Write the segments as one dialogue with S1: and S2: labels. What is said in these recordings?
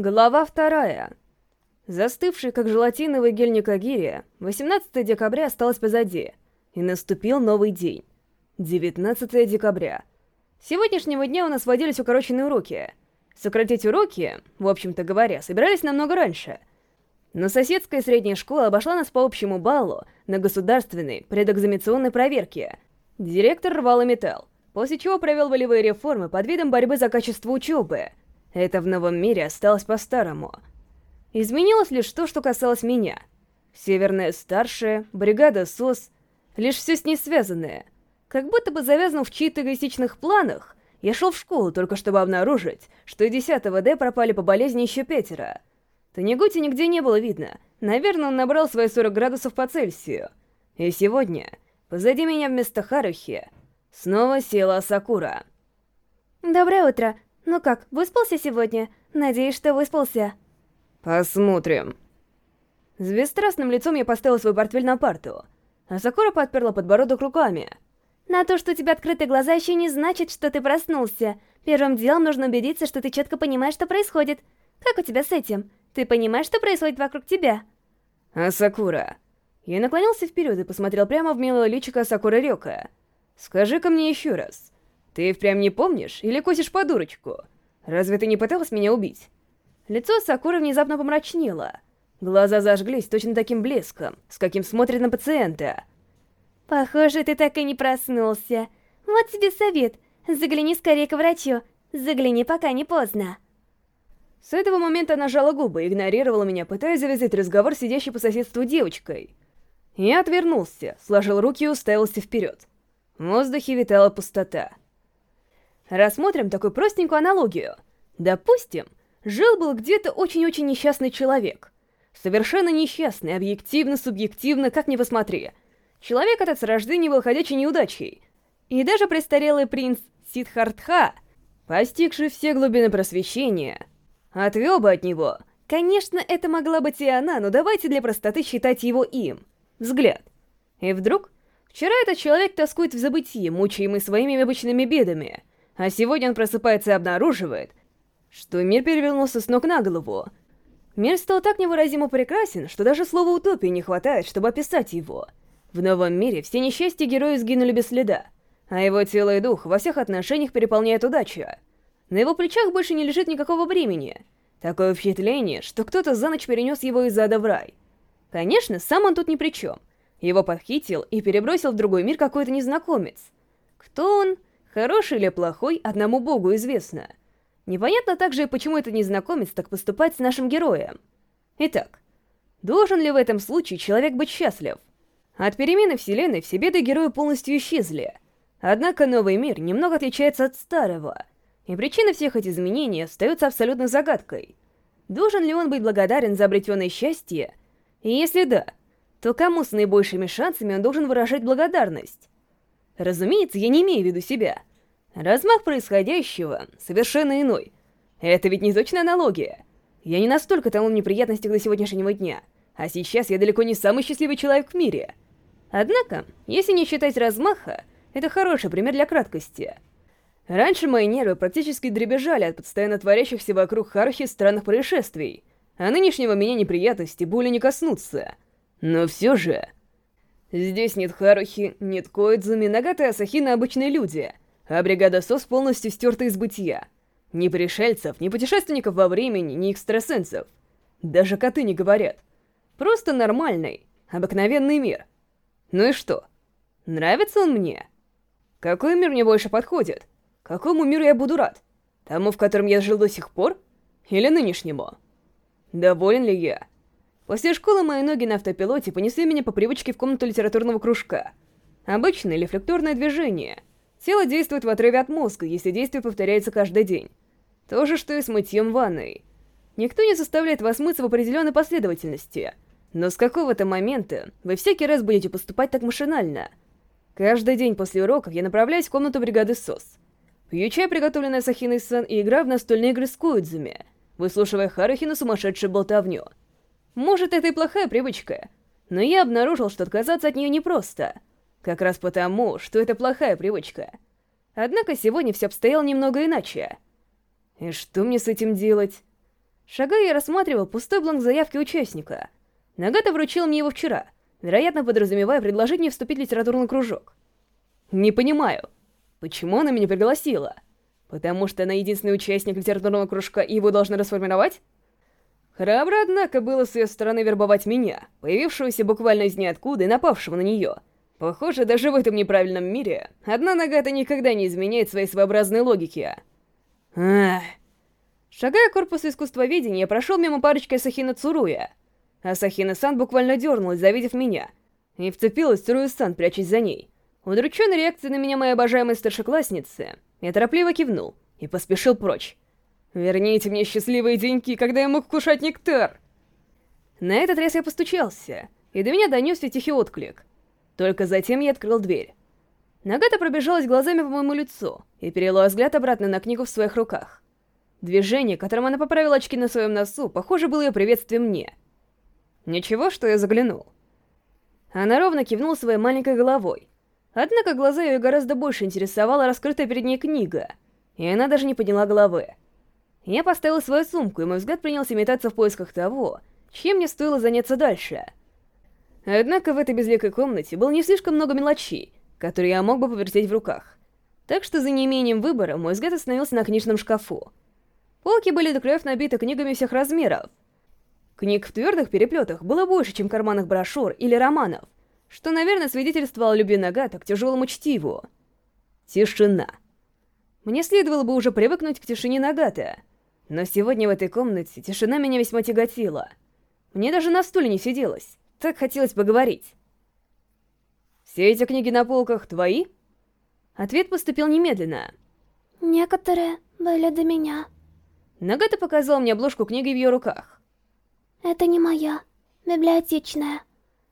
S1: Глава вторая. Застывший, как желатиновый гель Никагири, 18 декабря осталось позади, и наступил новый день. 19 декабря. С сегодняшнего дня у нас водились укороченные уроки. Сократить уроки, в общем-то говоря, собирались намного раньше. Но соседская средняя школа обошла нас по общему баллу на государственной предэкзаменационной проверке. Директор рвал и металл, после чего провел волевые реформы под видом борьбы за качество учебы — это в новом мире осталось по-старому. Изменилось лишь то, что касалось меня. Северная старшая, бригада СОС, лишь все с ней связанное. Как будто бы завязанным в чьих-то эгоистичных планах, я шел в школу только чтобы обнаружить, что и 10 Д пропали по болезни еще пятеро. Танегути нигде не было видно. Наверное, он набрал свои 40 градусов по Цельсию. И сегодня, позади меня вместо Харухи, снова села Сакура.
S2: «Доброе утро. Ну как, выспался сегодня? Надеюсь, что выспался.
S1: Посмотрим. С бесстрастным лицом я поставила свой портфель на парту, а Сакура подперла подбородок руками.
S2: На то, что у тебя открытые глаза, еще не значит, что ты проснулся. Первым делом нужно убедиться, что ты четко понимаешь, что происходит. Как у тебя с этим? Ты понимаешь, что происходит вокруг тебя?
S1: А Сакура... Я наклонился вперед и посмотрел прямо в милое личико Сакуры Рёка. «Скажи-ка мне еще раз, ты впрямь не помнишь или косишь по дурочку? Разве ты не пыталась меня убить? Лицо Сакуры внезапно помрачнело. Глаза зажглись точно таким блеском, с каким смотрит на пациента.
S2: Похоже, ты так и не проснулся. Вот тебе совет. Загляни скорее к врачу. Загляни, пока не поздно.
S1: С этого момента она жала губы и игнорировала меня, пытаясь завязать разговор с сидящей по соседству девочкой. Я отвернулся, сложил руки и уставился вперед. В воздухе витала пустота. Рассмотрим такую простенькую аналогию. Допустим, жил-был где-то очень-очень несчастный человек. Совершенно несчастный, объективно, субъективно, как ни посмотри. Человек этот с рождения был ходячей неудачей. И даже престарелый принц Сидхартха, постигший все глубины просвещения, отвел бы от него. Конечно, это могла быть и она, но давайте для простоты считать его им. Взгляд. И вдруг, вчера этот человек тоскует в забытии, мучаемый своими обычными бедами — а сегодня он просыпается и обнаруживает, что мир перевернулся с ног на голову. Мир стал так невыразимо прекрасен, что даже слова «утопия» не хватает, чтобы описать его. В новом мире все несчастья герои сгинули без следа, а его тело и дух во всех отношениях переполняет удача. На его плечах больше не лежит никакого бремени. Такое впечатление, что кто-то за ночь перенес его из ада в рай. Конечно, сам он тут ни при чем. Его похитил и перебросил в другой мир какой-то незнакомец. Кто он? Хороший или плохой, одному богу известно. Непонятно также почему этот незнакомец так поступает с нашим героем. Итак, должен ли в этом случае человек быть счастлив? От перемены вселенной все беды героя полностью исчезли. Однако новый мир немного отличается от старого, и причина всех этих изменений остается абсолютно загадкой. Должен ли он быть благодарен за обретенное счастье? И если да, то кому с наибольшими шансами он должен выражать благодарность? Разумеется, я не имею в виду себя. Размах происходящего совершенно иной. Это ведь не точная аналогия. Я не настолько тонул в неприятностях до сегодняшнего дня, а сейчас я далеко не самый счастливый человек в мире. Однако, если не считать размаха, это хороший пример для краткости. Раньше мои нервы практически дребезжали от постоянно творящихся вокруг Харухи странных происшествий, а нынешнего меня неприятности более не коснутся. Но все же... Здесь нет Харухи, нет Коидзуми, Нагата и Асахина обычные люди, а бригада СОС полностью стерта из бытия. Ни пришельцев, ни путешественников во времени, ни экстрасенсов. Даже коты не говорят. Просто нормальный, обыкновенный мир. Ну и что? Нравится он мне? Какой мир мне больше подходит? Какому миру я буду рад? Тому, в котором я жил до сих пор? Или нынешнему? Доволен ли я? После школы мои ноги на автопилоте понесли меня по привычке в комнату литературного кружка. Обычное рефлекторное движение. Тело действует в отрыве от мозга, если действие повторяется каждый день. То же, что и с мытьем ванной. Никто не заставляет вас мыться в определенной последовательности. Но с какого-то момента вы всякий раз будете поступать так машинально. Каждый день после уроков я направляюсь в комнату бригады СОС. Пью чай, приготовленный Сахиной-сан, и играю в настольные игры с Коидзуми, выслушивая Харухи сумасшедшую болтовню. Может, это и плохая привычка, но я обнаружил, что отказаться от нее непросто. Как раз потому, что это плохая привычка. Однако сегодня все обстояло немного иначе. И что мне с этим делать? Шагая, я рассматривал пустой бланк заявки участника. Нагата вручил мне его вчера, вероятно, подразумевая предложить мне вступить в литературный кружок. Не понимаю, почему она меня пригласила? Потому что она единственный участник литературного кружка и его должна расформировать? Храбро, однако, было с ее стороны вербовать меня, появившегося буквально из ниоткуда и напавшего на нее. Похоже, даже в этом неправильном мире одна Нагата никогда не изменяет своей своеобразной логики. Ах... Шагая к корпусу искусствоведения, я прошел мимо парочки Асахина Цуруя. Асахина-сан буквально дернулась, завидев меня, и вцепилась в Цурую-сан, прячась за ней. Удрученной реакцией на меня моей обожаемой старшеклассницы, я торопливо кивнул и поспешил прочь. «Верните мне счастливые деньки, когда я мог вкушать нектар!» На этот раз я постучался, и до меня донесся тихий отклик. Только затем я открыл дверь. Нагата пробежалась глазами по моему лицу и перевела взгляд обратно на книгу в своих руках. Движение, которым она поправила очки на своем носу, похоже, было ее приветствием мне. Ничего, что я заглянул. Она ровно кивнула своей маленькой головой. Однако глаза ее гораздо больше интересовала раскрытая перед ней книга, и она даже не подняла головы. Я поставил свою сумку, и мой взгляд принялся метаться в поисках того, чем мне стоило заняться дальше. Однако в этой безликой комнате было не слишком много мелочей, которые я мог бы повертеть в руках. Так что за неимением выбора мой взгляд остановился на книжном шкафу. Полки были до краев набиты книгами всех размеров. Книг в твердых переплетах было больше, чем карманных брошюр или романов, что, наверное, свидетельствовало любви Нагата к тяжелому чтиву. Тишина. Мне следовало бы уже привыкнуть к тишине Нагата, но сегодня в этой комнате тишина меня весьма тяготила. Мне даже на стуле не сиделось, так хотелось поговорить. «Все эти книги на полках твои?» Ответ поступил немедленно.
S2: «Некоторые были до меня».
S1: Нагата показала мне обложку книги в ее руках.
S2: «Это не моя, библиотечная».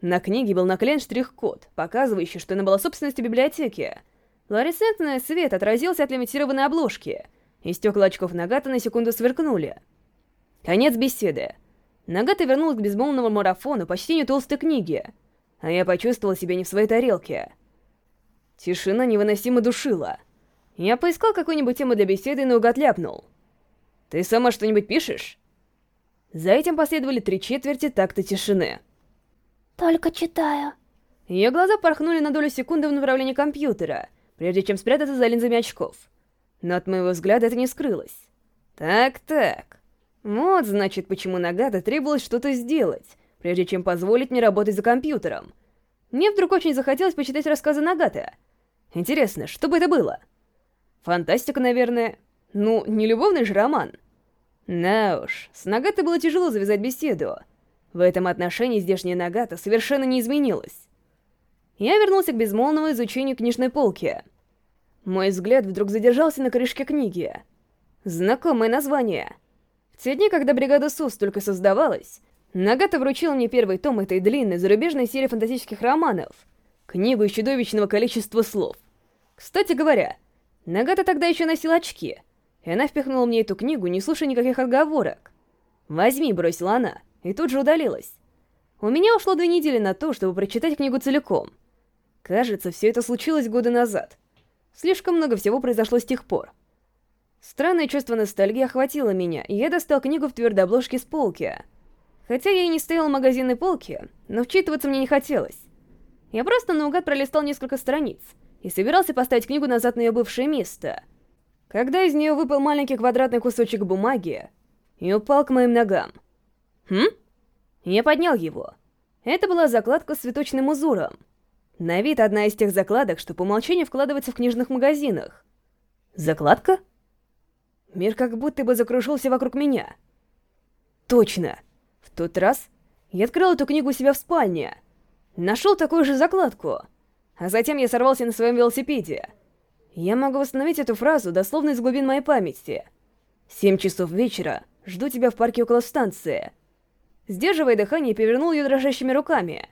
S1: На книге был наклеен штрих-код, показывающий, что она была собственностью библиотеки. Флуоресцентный свет отразился от лимитированной обложки, и стекла очков Нагата на секунду сверкнули. Конец беседы. Нагата вернулась к безмолвному марафону по чтению толстой книги, а я почувствовал себя не в своей тарелке. Тишина невыносимо душила. Я поискал какую-нибудь тему для беседы и наугад ляпнул. Ты сама что-нибудь пишешь?» За этим последовали три четверти такта тишины.
S2: «Только читаю».
S1: Ее глаза порхнули на долю секунды в направлении компьютера, прежде чем спрятаться за линзами очков. Но от моего взгляда это не скрылось. Так-так. Вот, значит, почему Нагата требовалось что-то сделать, прежде чем позволить мне работать за компьютером. Мне вдруг очень захотелось почитать рассказы Нагата. Интересно, что бы это было? Фантастика, наверное. Ну, не любовный же роман. Да уж, с Нагата было тяжело завязать беседу. В этом отношении здешняя Нагата совершенно не изменилась. Я вернулся к безмолвному изучению книжной полки. Мой взгляд вдруг задержался на крышке книги. Знакомое название. В те дни, когда бригада СУС только создавалась, Нагата вручил мне первый том этой длинной зарубежной серии фантастических романов. Книгу из чудовищного количества слов. Кстати говоря, Нагата тогда еще носила очки — и она впихнула мне эту книгу, не слушая никаких отговорок. «Возьми», — бросила она, и тут же удалилась. У меня ушло две недели на то, чтобы прочитать книгу целиком. Кажется, все это случилось годы назад. Слишком много всего произошло с тех пор. Странное чувство ностальгии охватило меня, и я достал книгу в твердой обложке с полки. Хотя я и не стоял в магазинной полке, но вчитываться мне не хотелось. Я просто наугад пролистал несколько страниц и собирался поставить книгу назад на ее бывшее место — когда из нее выпал маленький квадратный кусочек бумаги и упал к моим ногам. Хм? Я поднял его. Это была закладка с цветочным узором. На вид одна из тех закладок, что по умолчанию вкладывается в книжных магазинах. Закладка? Мир как будто бы закружился вокруг меня. Точно. В тот раз я открыл эту книгу у себя в спальне. Нашел такую же закладку. А затем я сорвался на своем велосипеде. Я могу восстановить эту фразу дословно из глубин моей памяти. «Семь часов вечера. Жду тебя в парке около станции». Сдерживая дыхание, перевернул ее дрожащими руками.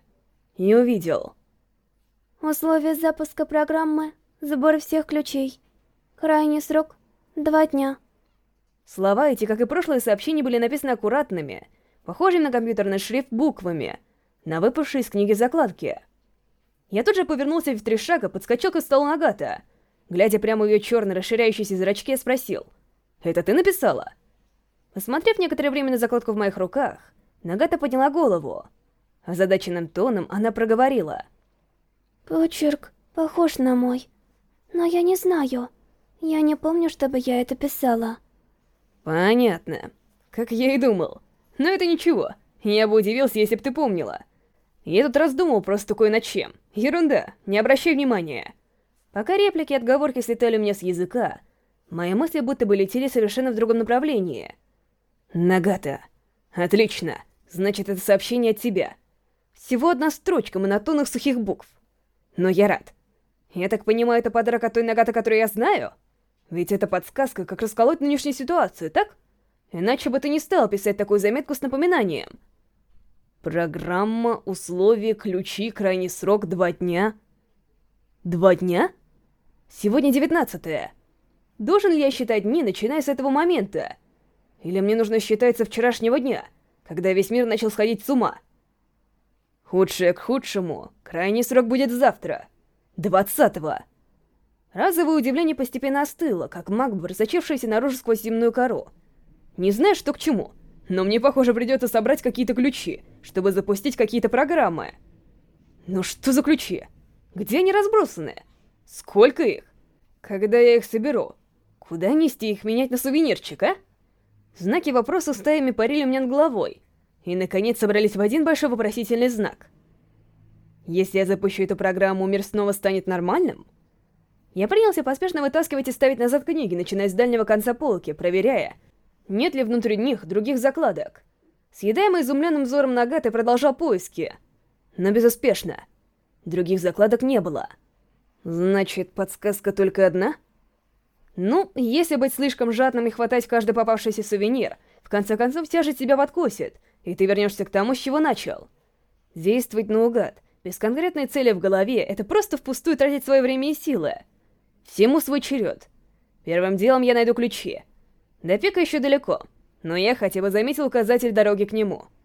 S1: И увидел.
S2: Условия запуска программы. Сбор всех ключей. Крайний срок — два дня.
S1: Слова эти, как и прошлые сообщения, были написаны аккуратными, похожими на компьютерный шрифт буквами, на выпавшей из книги закладки. Я тут же повернулся в три шага, подскочил к столу Нагата — Глядя прямо в ее черные расширяющиеся зрачки, я спросил. «Это ты написала?» Посмотрев некоторое время на закладку в моих руках, Нагата подняла голову. Озадаченным тоном она проговорила.
S2: «Почерк похож на мой, но я не знаю. Я не помню, чтобы я это писала».
S1: «Понятно. Как я и думал. Но это ничего. Я бы удивился, если бы ты помнила. Я тут раздумал просто кое над чем. Ерунда, не обращай внимания». Пока реплики и отговорки слетали мне с языка, мои мысли будто бы летели совершенно в другом направлении. «Нагата. Отлично. Значит, это сообщение от тебя. Всего одна строчка монотонных сухих букв. Но я рад. Я так понимаю, это подарок от той Нагата, которую я знаю? Ведь это подсказка, как расколоть нынешнюю ситуацию, так? Иначе бы ты не стал писать такую заметку с напоминанием. Программа, условия, ключи, крайний срок, два дня. Два дня? Сегодня девятнадцатое. Должен ли я считать дни, начиная с этого момента? Или мне нужно считать со вчерашнего дня, когда весь мир начал сходить с ума? Худшее к худшему. Крайний срок будет завтра. Двадцатого. Разовое удивление постепенно остыло, как Макбар, зачевшийся наружу сквозь земную кору. Не знаю, что к чему, но мне, похоже, придется собрать какие-то ключи, чтобы запустить какие-то программы. Ну что за ключи? Где они разбросаны? Сколько их? Когда я их соберу? Куда нести их менять на сувенирчик, а? Знаки вопроса стаями парили у меня над головой, и, наконец, собрались в один большой вопросительный знак. Если я запущу эту программу, мир снова станет нормальным? Я принялся поспешно вытаскивать и ставить назад книги, начиная с дальнего конца полки, проверяя, нет ли внутри них других закладок. Съедаемый изумленным взором Нагаты продолжал поиски, но безуспешно. Других закладок не было. Значит, подсказка только одна? Ну, если быть слишком жадным и хватать каждый попавшийся сувенир, в конце концов тяжесть тебя подкосит, и ты вернешься к тому, с чего начал. Действовать наугад, без конкретной цели в голове, это просто впустую тратить свое время и силы. Всему свой черед. Первым делом я найду ключи. До пика еще далеко, но я хотя бы заметил указатель дороги к нему —